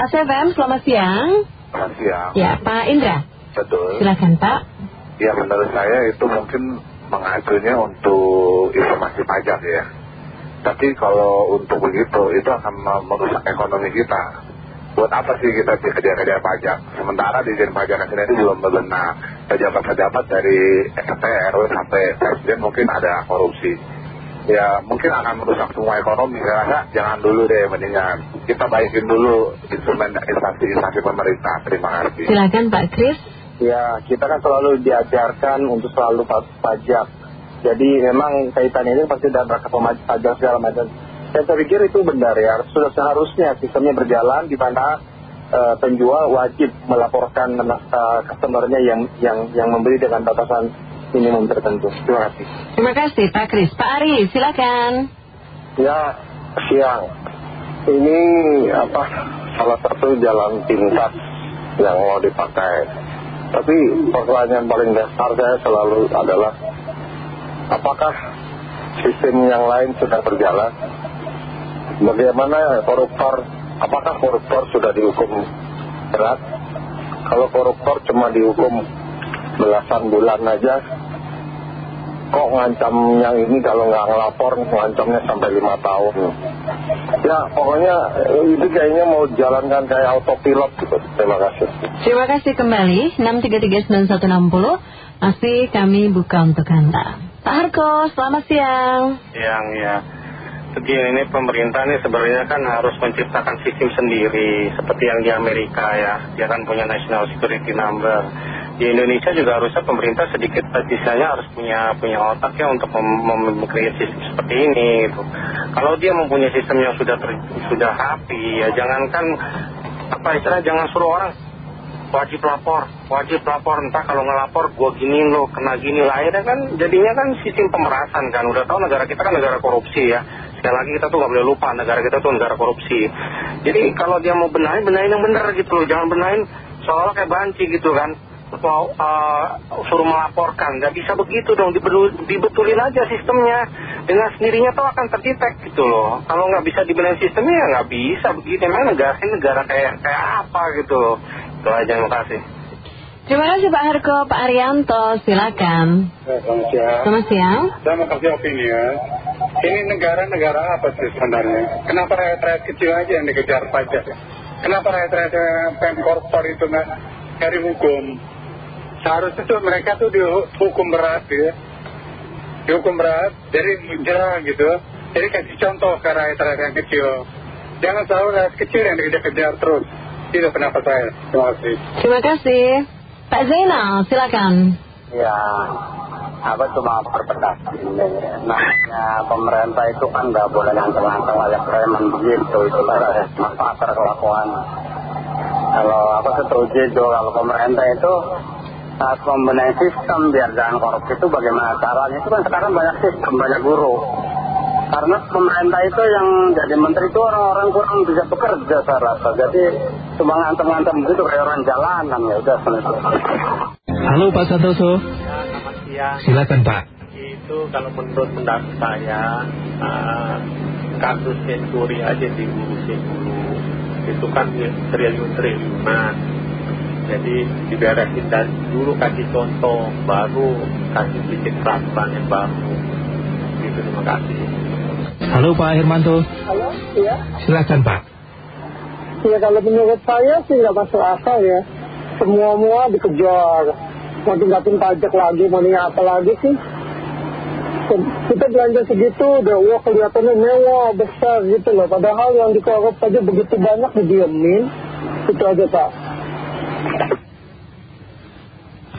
Pak Sevem, selamat siang. Selamat siang. Ya, Pak Indra. Betul. Silakan Pak. Ya menurut saya itu mungkin mengacunya untuk informasi pajak ya. Tapi kalau untuk begitu itu akan merusak ekonomi kita. Buat apa sih kita kejar-kejar pajak? Sementara di jen pajak itu belum benar. Pejabat-pejabat dari RW sampai presiden mungkin ada korupsi. Ya mungkin akan merusak semua ekonomi. Saya rasa jangan dulu deh mendingan. Kita baikin dulu instrumen instansi-instansi pemerintah. Terima kasih. Silakan Pak Kris. Ya, kita kan selalu diajarkan untuk selalu pajak. Jadi memang kaitannya ini pasti dalam rangka pajak segala macam. Dan saya pikir itu benar ya, sudah seharusnya sistemnya berjalan di mana eh, penjual wajib melaporkan uh, customernya yang, yang, yang membeli dengan batasan minimum tertentu. Terima kasih. Terima kasih Pak Kris. Pak Ari, silakan. Ya, siang. Ini apa salah satu jalan pintas yang mau dipakai tapi pertanyaan paling dasar saya selalu adalah apakah sistem yang lain sudah berjalan? Bagaimana koruptor, apakah koruptor sudah dihukum berat? Kalau koruptor cuma dihukum belasan bulan aja, kok ngancam yang ini kalau nggak ngelapor ngancamnya sampai lima tahun. Ya pokoknya ini kayaknya mau jalankan kayak autopilot gitu. Terima kasih. Terima kasih kembali. 6339160 masih kami buka untuk anda. Pak Harko selamat siang. Siang ya begini ini pemerintah ini sebenarnya kan harus menciptakan sistem sendiri seperti yang di Amerika ya. Dia kan punya national security number. Di Indonesia juga harusnya pemerintah sedikit misalnya harus punya punya otak ya untuk membuat sistem seperti ini gitu. Kalau dia mempunyai sistem yang sudah ter, sudah rapi ya jangankan apa istilah jangan suruh orang wajib lapor, wajib lapor entah kalau ngelapor gua gini lo kena gini. Lah akhirnya kan jadinya kan sistem pemerasan kan. Udah tahu negara kita kan negara korupsi ya sekali lagi kita tuh nggak boleh lupa negara kita tuh negara korupsi. Jadi kalau dia mau benahin benahin yang benar gitu loh. Jangan benahin seolah kayak banci gitu kan. Mau uh, suruh melaporkan. Nggak bisa begitu dong. Dibetulin aja sistemnya. Dengan sendirinya tuh akan terdetek gitu loh. Kalau nggak bisa dibenahi sistemnya ya nggak bisa begitu. Memang negara ini negara kayak kayak apa gitu loh. Itu aja terima kasih. Terima kasih Pak Harko, Pak Arianto, silakan. Ya, selamat siang. Selamat siang. Saya mau kasih opini ya. Ini negara-negara apa sih sebenarnya? Kenapa rakyat-rakyat kecil aja yang dikejar pajak? Kenapa rakyat-rakyat yang koruptor itu nggak cari hukum? seharusnya tuh mereka tuh dihukum berat ya. Dihukum berat jadi jerah gitu. Jadi kasih contoh ke rakyat-rakyat yang kecil. Jangan selalu rakyat kecil yang dikejar-kejar terus. Itu pendapat saya. Terima kasih. Terima kasih. Pak Zainal silakan. Ya apa cuma berpendapat. Namanya pemerintah itu kan nggak boleh ngancam-ngancam kayak preman begitu. Itu kan manfaat kelakuan kalau apa setuju kalau pemerintah itu saat membenahi sistem biar jangan korupsi itu bagaimana caranya? Itu kan sekarang banyak sistem banyak guru. Karena pemerintah itu yang jadi menteri itu orang-orang kurang bisa bekerja saya rasa. Jadi cuma ngantem-ngantem begitu kayak orang jalanan ya udah halo Pak Santoso ya, silakan Pak. Itu kalau menurut pendapat saya uh, kasus senturi aja diurusin dulu itu kan triliun-triliunan. Jadi diberesin dari dulu kasih contoh baru kasih sedikit peraturan yang baru. Gitu terima kasih. Halo Pak Hermanto. Halo iya. Silakan Pak. Ya kalau menurut saya sih nggak masuk akal ya. Semua-mua dikejar mau tingkatin pajak lagi mau apa lagi sih kita belanja segitu udah wah kelihatannya mewah besar gitu loh padahal yang dikorup aja begitu banyak didiemin itu aja Pak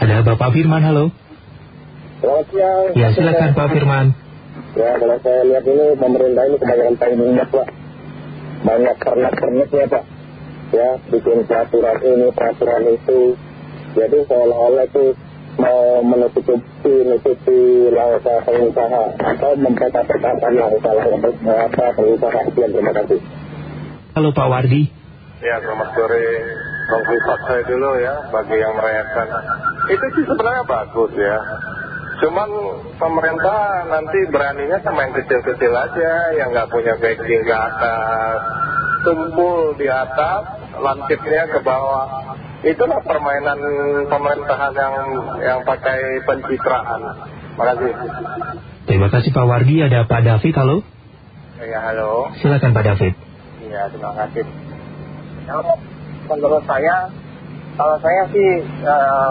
ada Bapak Firman, halo. Selamat siang. Ya, silakan Pak Firman. Ya, kalau saya lihat ini pemerintah ini kebanyakan tanggung Pak. Banyak kernet-kernetnya, Pak. Ya, bikin peraturan ini, peraturan itu. Jadi seolah-olah itu mau menutupi, menutupi lausa pengusaha atau memperkatakan apa pengusaha. Terima kasih. Halo Pak Wardi. Ya, selamat sore mengkritik saya dulu ya bagi yang merayakan itu sih sebenarnya bagus ya cuman pemerintah nanti beraninya sama yang kecil-kecil aja yang nggak punya backing ke atas tumpul di atas lansirnya ke bawah. Itulah permainan pemerintahan yang yang pakai pencitraan. Makasih. Terima kasih Pak Wardi. Ada Pak David, halo. Ya halo. Silakan Pak David. Iya terima kasih. Ya, menurut saya, kalau saya sih, eh,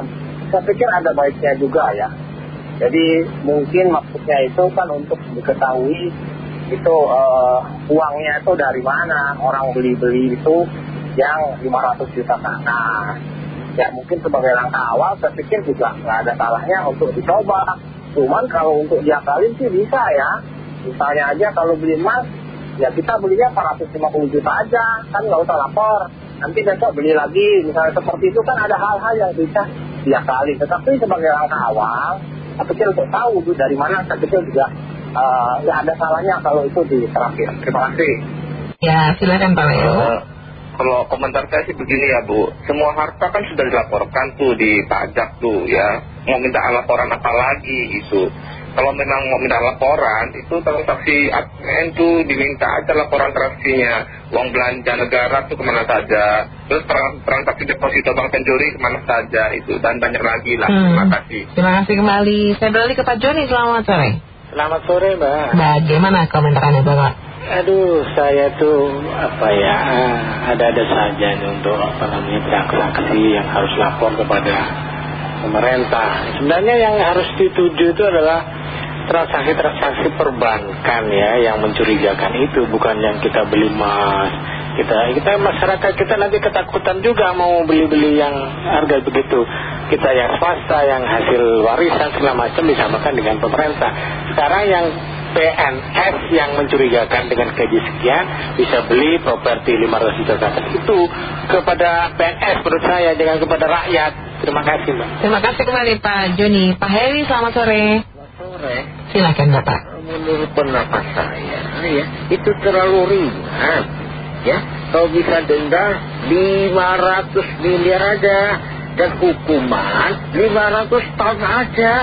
saya pikir ada baiknya juga ya. Jadi mungkin maksudnya itu kan untuk diketahui itu eh, uangnya itu dari mana orang beli-beli itu yang 500 juta atas. Ya mungkin sebagai langkah awal saya pikir juga nggak ada salahnya untuk dicoba. Cuman kalau untuk diakalin sih bisa ya. Misalnya aja kalau beli emas, ya kita belinya 450 juta aja, kan nggak usah lapor. Nanti besok beli lagi, misalnya seperti itu kan ada hal-hal yang bisa diakali. Tetapi sebagai langkah awal, saya pikir untuk tahu dari mana saya pikir juga eh, nggak ada salahnya kalau itu diterapkan. Terima kasih. Ya, silakan Pak Leo. Eh, kalau komentar saya sih begini ya Bu, semua harta kan sudah dilaporkan tuh di pajak tuh ya. Mau minta laporan apa lagi itu. Kalau memang mau minta laporan, itu transaksi ATM tuh diminta aja laporan transaksinya. Uang belanja negara tuh ke mana saja. Terus trans- transaksi deposito bank penjuri ke mana saja itu. Dan banyak lagi lah. Hmm. Terima kasih. Terima kasih kembali. Saya beralih ke Pak Joni, selamat sore. Selamat sore Mbak. Bagaimana komentar Anda Bapak? Aduh, saya tuh apa ya, ah, ada-ada saja nih untuk apa namanya transaksi yang harus lapor kepada pemerintah. Sebenarnya yang harus dituju itu adalah transaksi-transaksi perbankan ya yang mencurigakan itu, bukan yang kita beli emas. Kita, kita masyarakat kita nanti ketakutan juga mau beli-beli yang harga begitu. Kita yang swasta, yang hasil warisan segala macam disamakan dengan pemerintah. Sekarang yang PNS yang mencurigakan dengan gaji sekian bisa beli properti 500 juta ke atas. Itu kepada PNS menurut saya dengan kepada rakyat. Terima kasih mbak. Terima kasih kembali Pak Joni. Pak Heri, selamat sore. sore. Silakan Bapak. menurut pendapat saya ya itu terlalu ringan ya. Kalau bisa denda 500 miliar aja. Dan hukuman 500 tahun aja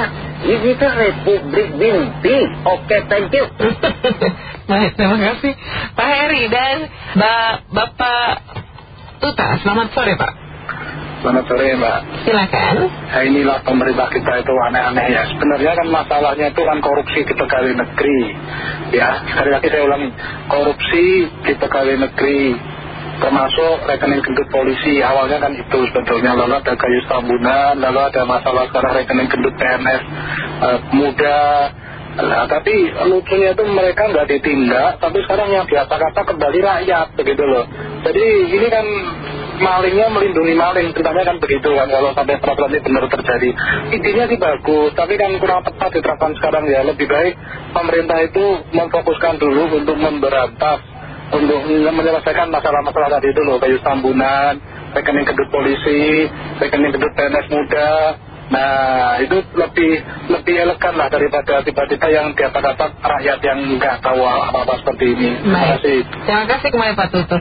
ini kan republik mimpi oke thank you Baik, terima kasih Pak Heri dan Ba- Bapak Tuta. Selamat sore Pak. Selamat sore Mbak. Silakan. Nah inilah pemerintah kita itu aneh-aneh ya. Sebenarnya kan masalahnya itu kan korupsi di pegawai negeri. Ya, sekali lagi saya ulangi. Korupsi di pegawai negeri. Termasuk rekening gendut polisi. Awalnya kan itu sebetulnya. Lalu ada kayu tambunan. Lalu ada masalah sekarang rekening gendut PNS eh, muda. Nah, tapi lucunya itu mereka nggak ditindak, tapi sekarang yang biasa-kata kembali rakyat, begitu loh. Jadi ini kan malingnya melindungi maling, ceritanya kan begitu kan, kalau sampai peraturan ini benar terjadi. Intinya sih bagus, tapi kan kurang tepat diterapkan sekarang ya. Lebih baik pemerintah itu memfokuskan dulu untuk memberantas, untuk menyelesaikan masalah-masalah tadi itu loh, kayu tambunan, rekening gendut polisi, rekening gendut PNS muda, Nah itu lebih lebih elegan lah daripada tiba-tiba yang di atas-atas rakyat yang nggak tahu apa-apa seperti ini. Terima kasih. Terima kasih kembali Pak Tutu.